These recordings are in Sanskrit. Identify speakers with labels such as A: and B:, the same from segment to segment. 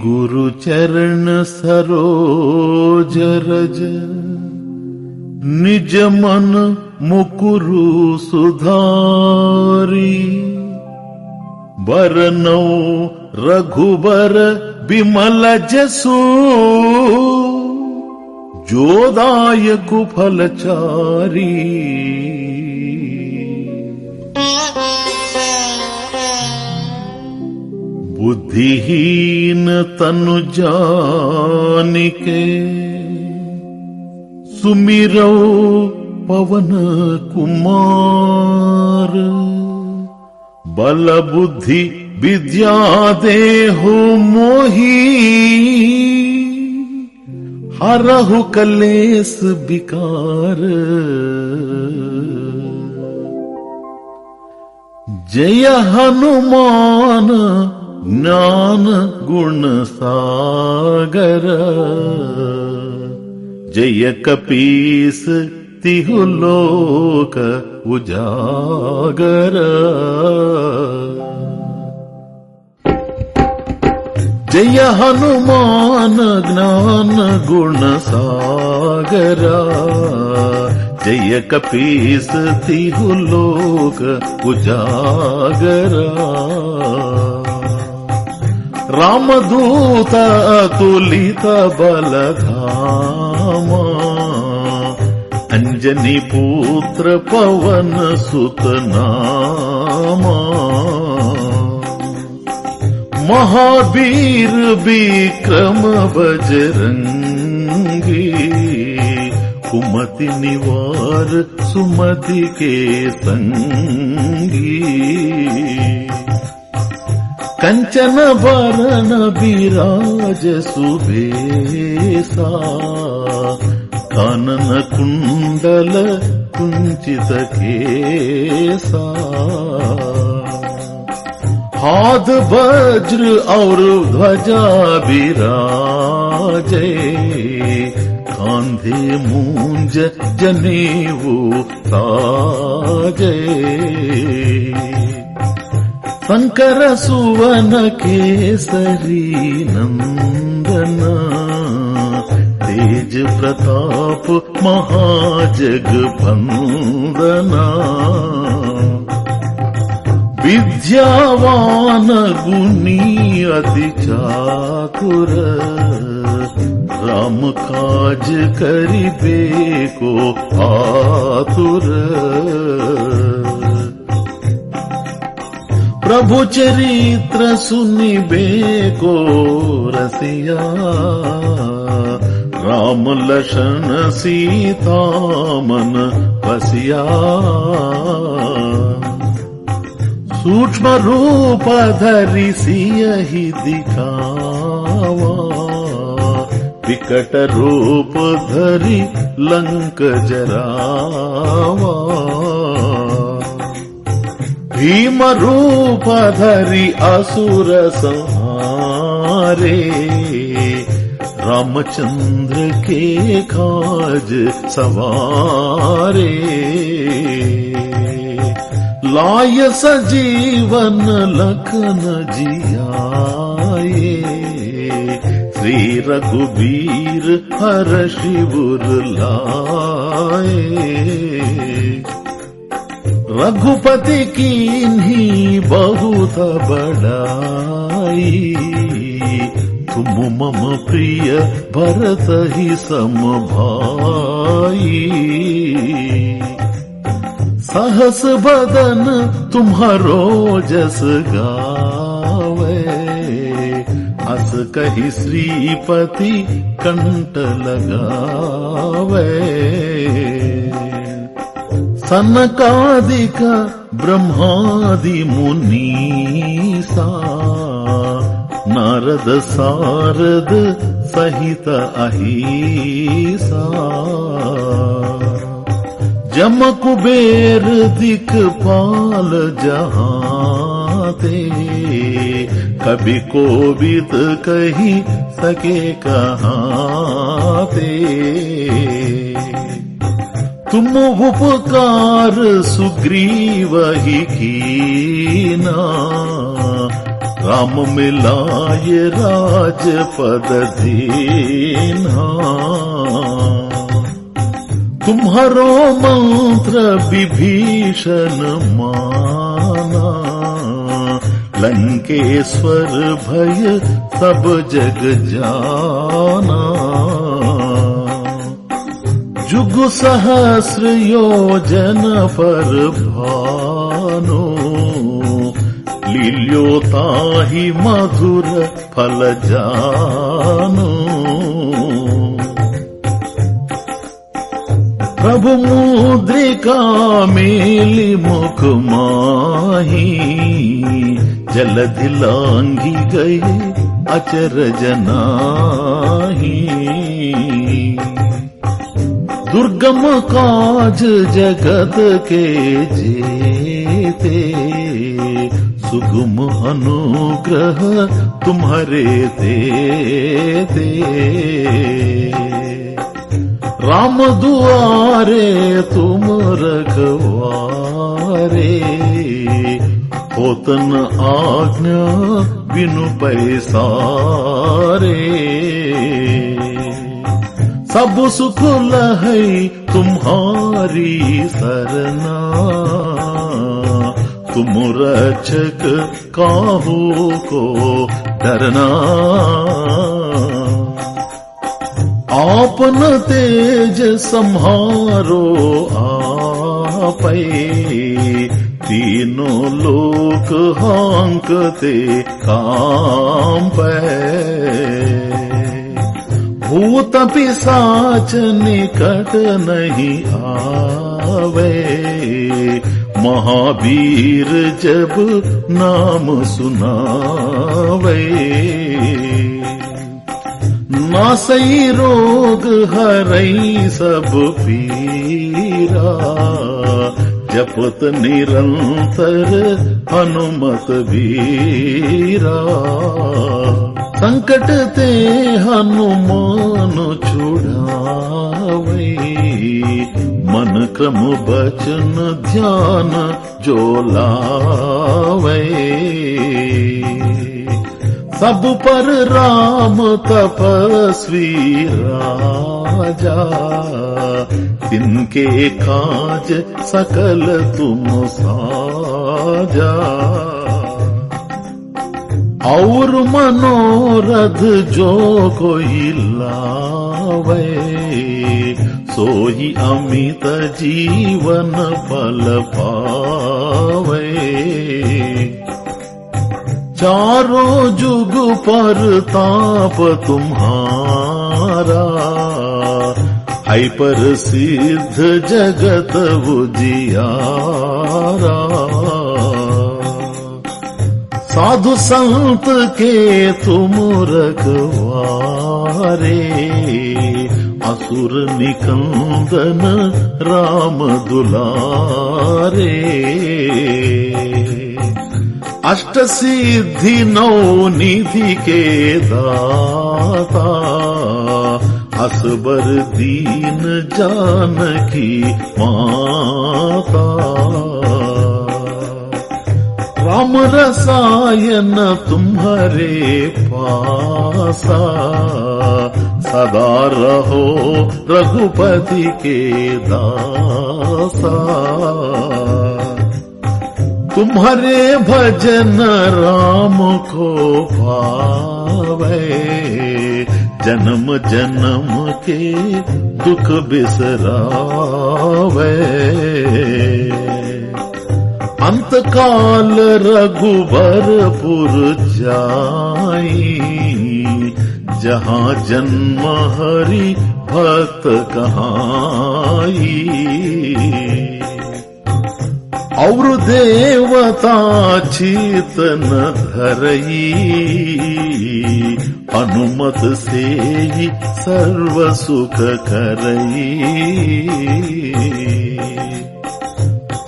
A: श्रीगुरुचरण सरोजरज निज मन मुकुरु सुधारी। बरनौ रघुबर विमल जसु। जोदाय कुफलचारी बुद्धिहीन तनु जानिके सुमिरौ पवन कुमार। बल बुद्धि विद्या देहु मोही। हरहु कलेस विकार। जय हनुमान ज्ञान गुण सागर। जय कपीस तिहु लोक उजागर। जय हनुमान ज्ञान गुण सागरा। जय कपीस तिहु लोक उजागरा रामदूत अतुलित बलधामा अञ्जनी पुत्र पवन सुतनामा महावीर विक्रम बजरंगी कुमति निवार सुमति के संगी कञ्चन वरण विराज सुबेसा कानन कुण्डल कुञ्चित केसा हाथ वज्र और ध्वजा विराजे कांधे मूंज जनेऊ ताजे शङ्कर सुवन केसरी नन्दन तेज प्रताप महाजगबन्दना विद्यावान गुणी अति चातुर राम काज करिबे को आतुर प्रभु चरित्र सुनिबे को रसिया। राम लशन सीता मन बसिया सूक्ष्म रूप धरि सियहि दिखावा। विकट रूप धरि लंक जरावा भीम रूप धरि असुर संहारे रामचंद्र के काज सवारे। लाय सजीवन लखन जियाए श्री रघुबीर हर शिवर लाए रघुपति की बहुत बड़ाई। तुम मम प्रिय भरत ही सम भाई। सहस बदन तुम्हारो जस गावे। अस कही श्रीपति कंठ लगावे सनकादिक ब्रह्मादि मुनीसा नारद सारद सहित अहिसा। जम कुबेर दिक पाल जहाते। कभी कोविद कही सके कहाते तुम उपकार सुग्रीव ही कीना। राम मिलाय राज पद दीना। तुम्हारो मंत्र विभीषण माना। लंकेश्वर भय सब जग जाना जुग सहस्र योजन पर भानो लील्योताहि मधुर फल जानो प्रभु मुद्रिका मेलि मुख माही जलधि लांगी गए अचरज नाही दुर्गम काज जगत के जेते। सुगम अनुग्रह तुम्हारे दे दे राम दुआरे तुम रखवारे। होतन आज्ञा बिनु पैसारे सब सुख लहै तुम्हारी सरना। तुम रक्षक काहू को डरना। आपन तेज संहारो आपै। तीनों लोक हांकते काम पे भूत पिसाच निकट नहीं आवे। महावीर जब नाम सुनावे। नासई रोग हरई सब पीरा। जपत निरंतर हनुमत वीरा संकट ते हनुमान छुड़ावे। मन क्रम बचन ध्यान जो लावे। सब पर राम तपस्वी राजा। तिनके काज सकल तुम साजा और मनोरथ जो कोई लावे सोही अमित जीवन फल पावे। चारों जुग पर ताप तुम्हारा है पर सिद्ध जगत बुझियारा साधु संत के तुम रखवारे असुर निकंदन राम दुलारे। अष्ट सिद्धि नौ निधि के दाता असबर दीन जानकी माता राम रसायन तुम्हारे पासा, सदा रहो रघुपति के दासा। तुम्हारे भजन राम को पावे, जन्म जन्म के दुख बिसरावे। अंत काल रघुबरपुर जाई जहाँ जन्म हरि भक्त कहाई। और देवता चितन धरई अनुमत से ही सर्व सुख करई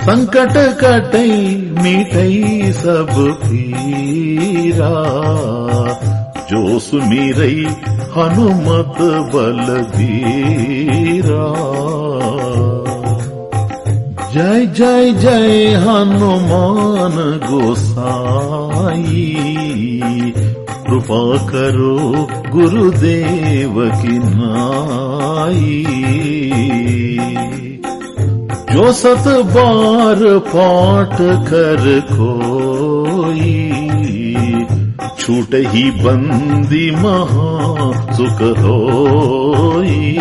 A: संकट कटई मिटई सब पीरा। जो सुमिरई हनुमत बलबीरा। जय जय जय हनुमान गोसाई। कृपा करो गुरुदेव की नाई सत बार पाठ कर कोई छूट ही बंदी महा सुख होई।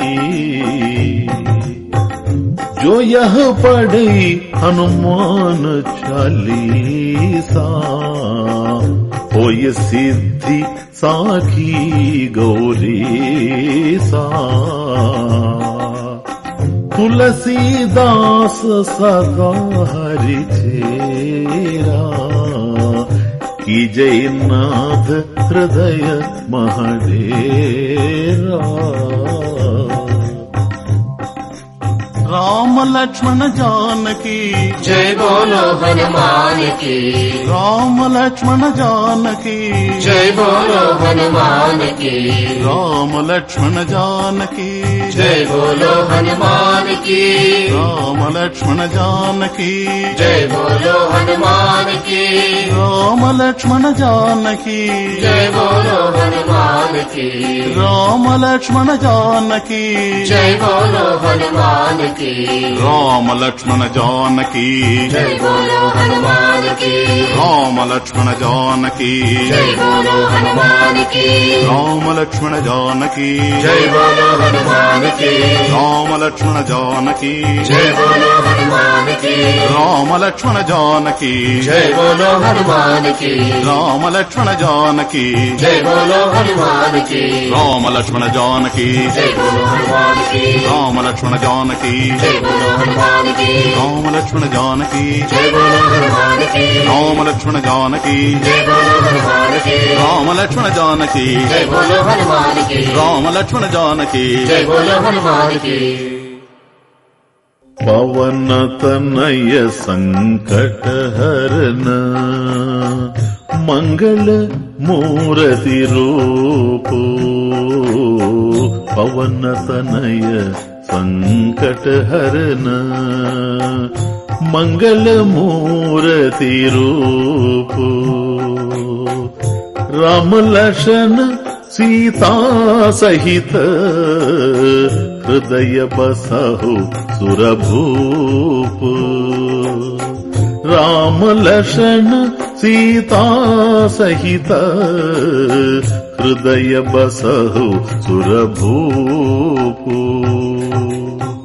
A: जो यह पढ़े हनुमान चालीसा हो ये सिद्धि साखी गौरी सा तुलसीदास सदा हरि चेरा। की जयनाथ हृदय महडेरा
B: राम लक्ष्मण जानकी।
C: जय बोलो हनुमान की।
B: राम लक्ष्मण जानकी।
C: जय बोलो हनुमान की।
B: राम लक्ष्मण जानकी।
C: जय बोलो हनुमान की।
B: राम लक्ष्मण जानकी।
C: जय बोलो हनुमान की।
B: राम लक्ष्मण जानकी।
C: जय बोलो हनुमान की।
B: राम लक्ष्मण जानकी।
C: जय बोलो हनुमान की।
B: राम लक्ष्मण जानकी। राम लक्ष्मण जानकी। राम लक्ष्मण जानकी।
C: जय बोलो हनुमान की।
B: राम लक्ष्मण जानकी।
C: जय बोलो हनुमान की।
B: राम लक्ष्मण जानकी।
C: जय बोलो हनुमान की।
B: राम लक्ष्मण जानकी।
C: जय बोलो हनुमान की।
B: राम लक्ष्मण जानकी।
C: जय बोलो हनुमान की।
B: राम लक्ष्मण जानकी।
C: జయ బోలో హనుమాన్ की
B: రామ లక్ష్మణ జానకి
C: రామ లక్ష్మణ జానకి రామ
A: లక్ష్మణ జానకి రామ లక్ష్మణ జానకి मूर्ति रूप राम लक्षण सीता सहित हृदय बसहु सुरभूप। राम लक्षण सीता सहित हृदय बसहु सुरभूप amor.